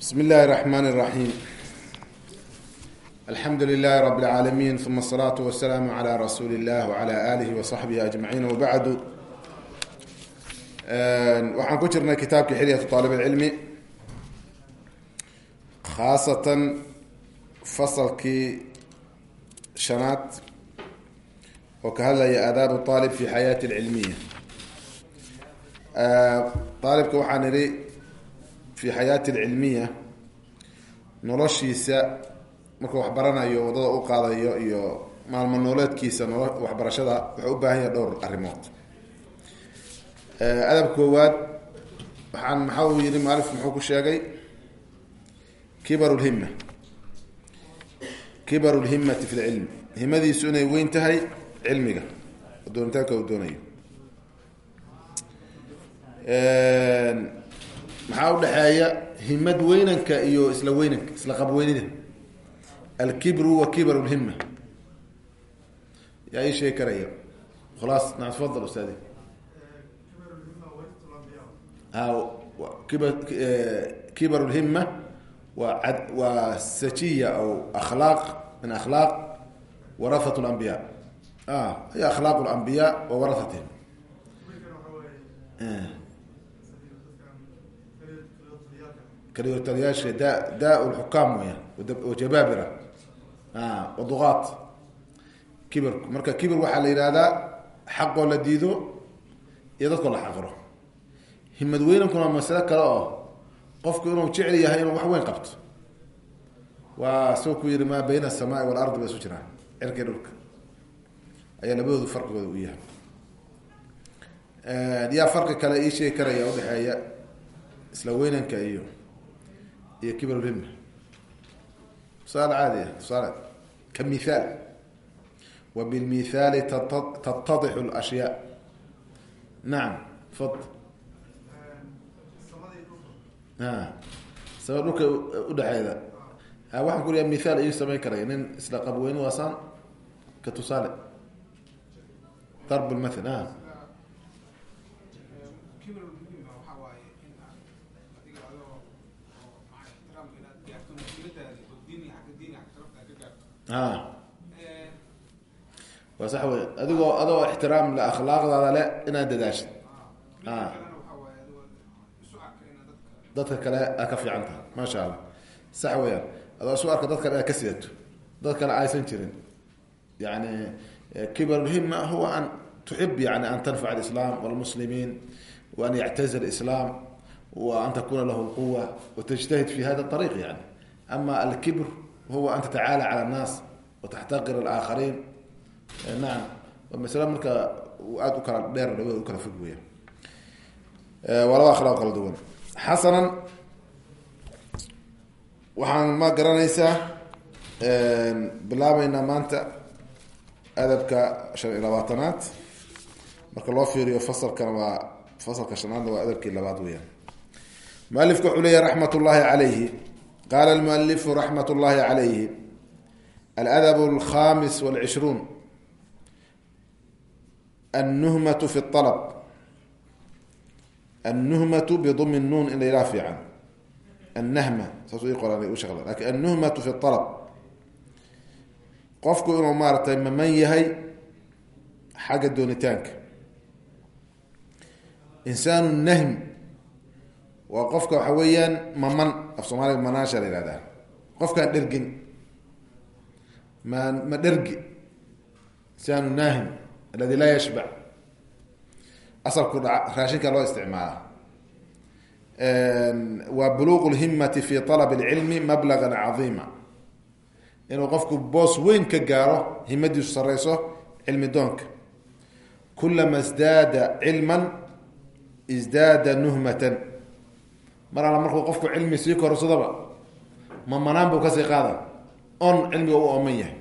بسم الله الرحمن الرحيم الحمد لله رب العالمين ثم الصلاة والسلام على رسول الله وعلى آله وصحبه أجمعين وبعد waxaan ku jirnay kitaabkii xilyaة طaalib الcilmi khaasatan fasalkii shanaad oo ka hadlaya aadaab طaalib fi xayaati اlcilmiya aalibka waxaan idhi fi xayaati alcilmiya noloshiisa markuu wax baranayo waddada u qaadayo iyo maalmo nooleedkiisa nolo waxbarashada wuxuu u baahan yahay dhowr arrimood. Adab koowaad waxaan maxaa uu yihi maalif muxuu ku sheegay? Kibar lhima kibar lhimati fi lcilm himadiisu inay weyn tahay cilmiga. Oo doonitaanka uu doonayo maxaa udhexeeya himad weynanka iyo isla weynanka isla qabweynida alkibru wa kibar lhima yaa ii sheegi karaya khalaas naam tafadal ustaadi. Kibar lhima waa sajiya aw akhlaaq min akhlaaq warahat lambiya hiy akhlaaq lambiya wa warahatihim kaliyotaliyaasha da da lxukaam weyaan wajabaabira waduqaat kibirku marka kibir waxaa la yihahdaa xaqoo la diido iyo dadkoo la xaqiro. Himad weynankuna waa masale kale oo qofku inuu jecel yahay inuu wax weyn qabto. Waa soo ku yihi maa bayna asamaai walardi ba isu jiraan cirkii dhulka. Ayaa labadoodu farqigooda u yahay. Yaa farqi kale ii sheegi karaya iyo kibrulhima tusaale caadi ah tusaale ka mithaal wa bilmithaali tattadixu lashyaa nacam fad. Sama dhulka udhexeeda waxaan ku leeya mithaal iyu samayn karaya nin isla qabweyni waasaan ka tusaale. Darb lmathal a a waa sax wey adigoo adoo ixtiraam le akhlaaqdaada le inaad dadaashid a dadka kale ka fiican tahay. Maasha allah. Sax weyaan adoo isu arka dad kale aa ka sidato dad kale aysan jirin. Yani kibarhima huwa an tuxib yani an tanfac alislam walmuslimiin wa an yactazir islam wa an takuna lahu lquwa watajtahid fi hada ariiq yani ama alkibr huwa an tatacaala cala annaas wataxtaqir alaakhariin nacam waa masale marka aada u kala dheer u kala fog weya waa laba akhlaaq kala duwan xasanan waxaan ma garanaysaa bilaabeynaa maanta adabka shan iyo labaatanaad marka loo fiiriyo fasalkan waa fasalka shanaadna waa adabkii labaad weyaan mualifku wuxuu leeyahy raxmat ullahi calayhi qaala almualifu raxmat ullahi calayhi aladab alkhamis walcishruun annuhmatu fi alab annuhmatu bidumi nuun in la yidhaha fiican annahma saas i qoran u shaqla laakiin annuhmatu fi alab qofku inuu maaratay maman yahay xagga doonitaanka insaanu nahm waa qofka waxa weeyaan maman af soomaaliga manaasha la yihahdaa qofkaan dhergin. Ma ma dhergi. Insaanu naahim aladi laa yashbac asalku dha raashinka loo isticmaala. Waa buluq lhimati fi alab اlcilmi mablagan cadiima. Inuu qofku boos weyn ka gaaro himadiisu sareyso cilmi doonka. Kulama sdaada cilma isdaada nuhmatan mar alla markuu qofku cilmi sii korsadaba mamanaan buu ka sii qaada on cilmiga u ooman yahay.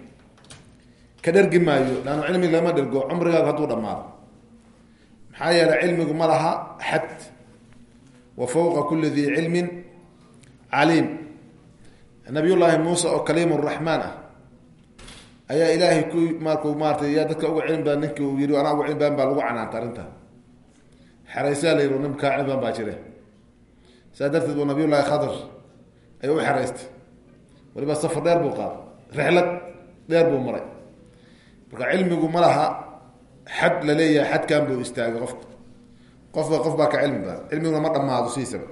Ka dhergi maayo leanna cilmiga lama dhergo cumrigaaga hadduu dhamaado maxaa yeeley cilmigu ma laha xad wa fawqa kuli dii cilmin caliim. Nabiy llaahi muuse oo kaliim raxmaan ah ayaa ilaahay ku markuu maaratay yaa dadka uga cilmi badan ninkii uu yii anaa uga cilmi badan baa lagu canaanta arrinta. Xeraysaa la yii nimkaa cilmi badan baa jire saa darteed buu nabiy llahi khadr ayuu u xeraystay waliba safar dheer buu qaaday. Rixlad dheer buu maray. Marka cilmigu ma laha xad la leeyahay xadkan buu istaagay qofka qofba qof baa ka cilmi badan. Cilmiguna ma dhamaado siisaba.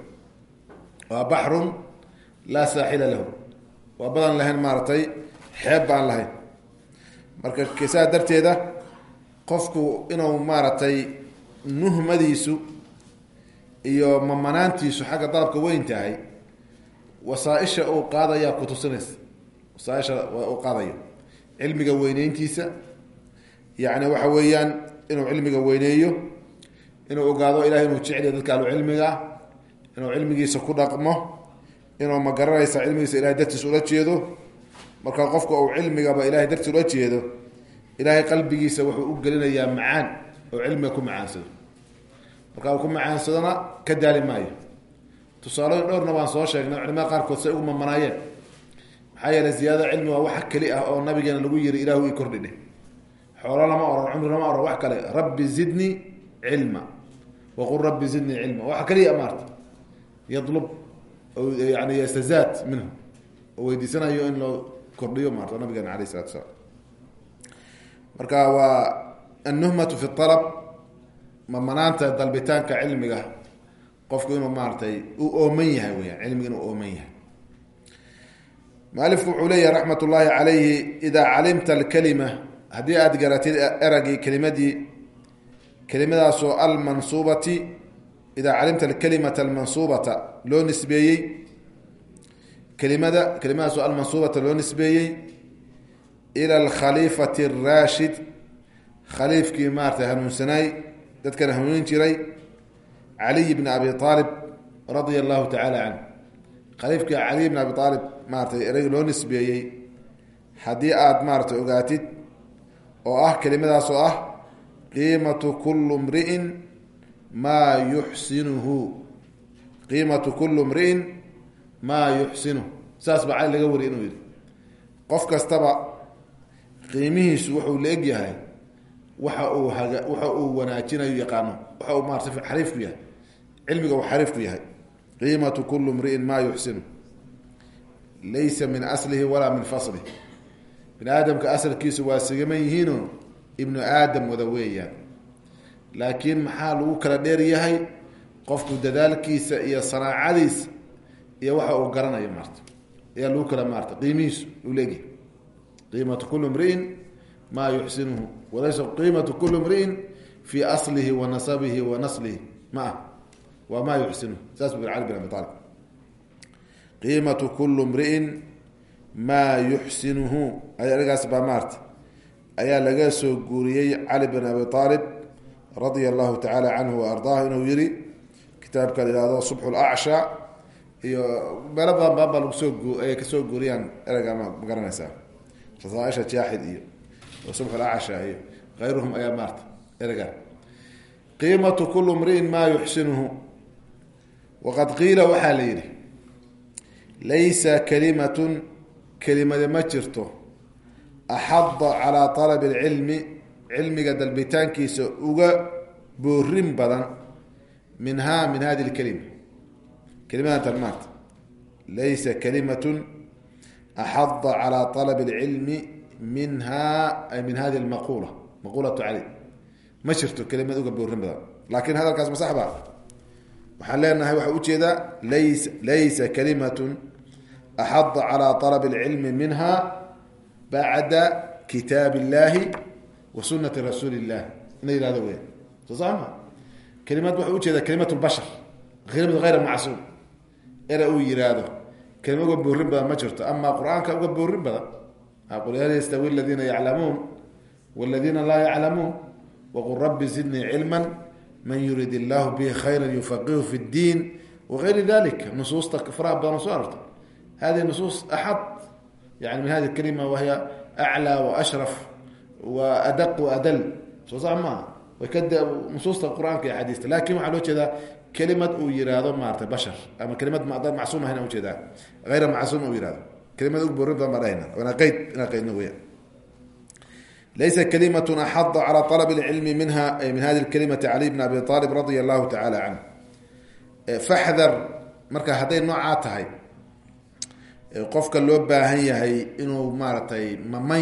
Waa baxrun laa saaxila lahu. Waa badan lahayn maaragtay xeeb baan lahayn. Marka saa darteeda qofku inuu maaragtay nuhmadiisu iyo mamanaantiisu xagga dalabka weyn tahay wasaaisha uu qaadayaa kutusinaysa wasaaisha uu qaadayo. Cilmiga weyneyntiisa yani waxa weeyaan inuu cilmiga weyneeyo inuu ogaado ilahay inuu jeceliyo dadka ahlu cilmiga inuu cilmigiisa ku dhaqmo inuu ma garanaysa cilmigiisa ilahay dartiis ula jeedo. Marka qofka uu cilmigaba ilahay dartiis ula jeedo ilahay qalbigiisa wuxuu u gelinayaa macaan oo cilmiga ku macaansado marka uu ku macaansadona ka daali maayo. Tusaalooyin dhowrna waan soo sheegnay culimada qaarkood say ugu mamanaayeen. Maxaa yeeley ziyaadada cilmi waa wax keli ah oo nabigeena lagu yiri ilahu ii kordhidhe. Xoolo lama oran cumri lama oran wax kale. Rabbi zidnii cilma. Waqul rabbi zidnii cilma. Waxa keliya maarta. Yadlub yani yastazaad minhu. Oo weydiisanayo in loo kordhiyo maarta nabigeena alayh isalatu salaam. Marka waa annuhmatu fi alab mamanaanta dalbitaanka cilmiga qofku inuu maaratay uu ooman yahay weyaan cilmiga inuu ooman yahay. Mualifku wuxuu leeyahy raxmat ullaahi calayhi idaa calimta alkalima haddii aada garatid eragii kelimadii kelimadaasoo almansuubati idaa calimta alkalimata almansuubata loo nisbeeyey. Kelimada kelimadaasoo almansuubata loo nisbeeyey. Ila alkhaliifati araashid khaliifkii maaratay hanuunsanaay dadkana hanuunin jiray caliy bn abi aalib radia allahu tacaala canh khaliifkii caliy bn abi aalib maaratay erey loo nisbeeyey. Haddii aada maaratay ogaatid oo ah kelimadaas oo ah qiimatu kullu mri'in maa yuxsinuhu. Qiimatu kullu mri'in maa yuxsinuhu saas baa cali laga wari inuu yihi qof kastaba qiimihiisu wuxuu la egyahay waxa uu waxa uu wanaajinayo yaqaano waxa uu maarata xariif ku yahay. Cilmiga uu xariif ku yahay. Qiimatu kullu mri'in maa yuxsinu. Laysa min aslihi walaa min faslih bini aadamka asalkiisu waa sigaman yihiino ibnu aadam wada weeyaan. Laakiin maxaa lagu kala dheer yahay? Qofku dadaalkiisa iyo sanaacadiisa iyo waxa uu garanayo maarta. Ayaa lagu kala maarta qiimihiisu uu leegyahay qiimatu kullu mri'in maa yuxsinuhu walaysa qiimatu kullu mri'in fii aslihi wa nasabihi wa naslihi. Ma ah waa maa yuxsinuhu. Saas bu cali bin abi aalib qiimatu kullu mri'in maa yuxsinuhu. Ergaas baa maarta ayaa laga soo guuriyey cali bin abi aalib radia allahu tacaala canhu wa ardaahu inuu yihi kitaabka la ihahdo subxu lacsha iyo meelo badan badan baa ka soo guuriyaan ereyga ma iyo lacsha iyo ayruhum ayaa maarta ereyga. Qiimatu kullu mri'in maa yuxsinuhu. Waqad qiila waxaa la yidhi laysa kalimatun kelimade ma jirto axada calaa talabi alcilmi cilmiga dalbitaankiisa uga boorin badan minha min hadi lkalima kelimadan tan maarta laysa kalimatun axada calaa talabi alcilmi minha ay min hadi lmaqula maqulatu cali ma jirto kelimad uga boorin badan. Laakin hadalkaas ma sax ba? Waxaan leenahay waxaa u jeedaa laysa laysa kalimatun axada calaa talabi alcilmi minha bacda kitaab illahi wa sunati rasuuli illah ina yihahdo weya soo saama kelimad waxaa u jeedaa kalimat lbashar kelimad hayra macsuum era uu yiraahdo kelima uga boorin badan ma jirto. Amaa qur'aanka uga boorin badan qul hal yastawi aladiina yaclamuun waladiina laa yaclamuun waqul rabbi zidnii cilma man yurid illahu bihi khayra yufaqihu fi اddiin wagayri dalik nusuusta faraha badan soo arortay hadihi nusuus axad yani min hadi kalima wahiya aclى waashraf wa adaq waadal soo sax maaha? Way ka nusuusta qur'aanka iyo xadiista. Lakin waxaa loo jeedaa kelimad uu yihahdo maarata bashar ama kelimad macsuum ahayn u jeedaa hayra macsuum uu yihahdo laysa kalimat axada calى alb اcilmi minha ay min hadi kalimati cali bn abi alib radia allahu tacaala canh faxdar marka hadday noocaa tahay qofka loo baahan yahay inuu maaratay mamayn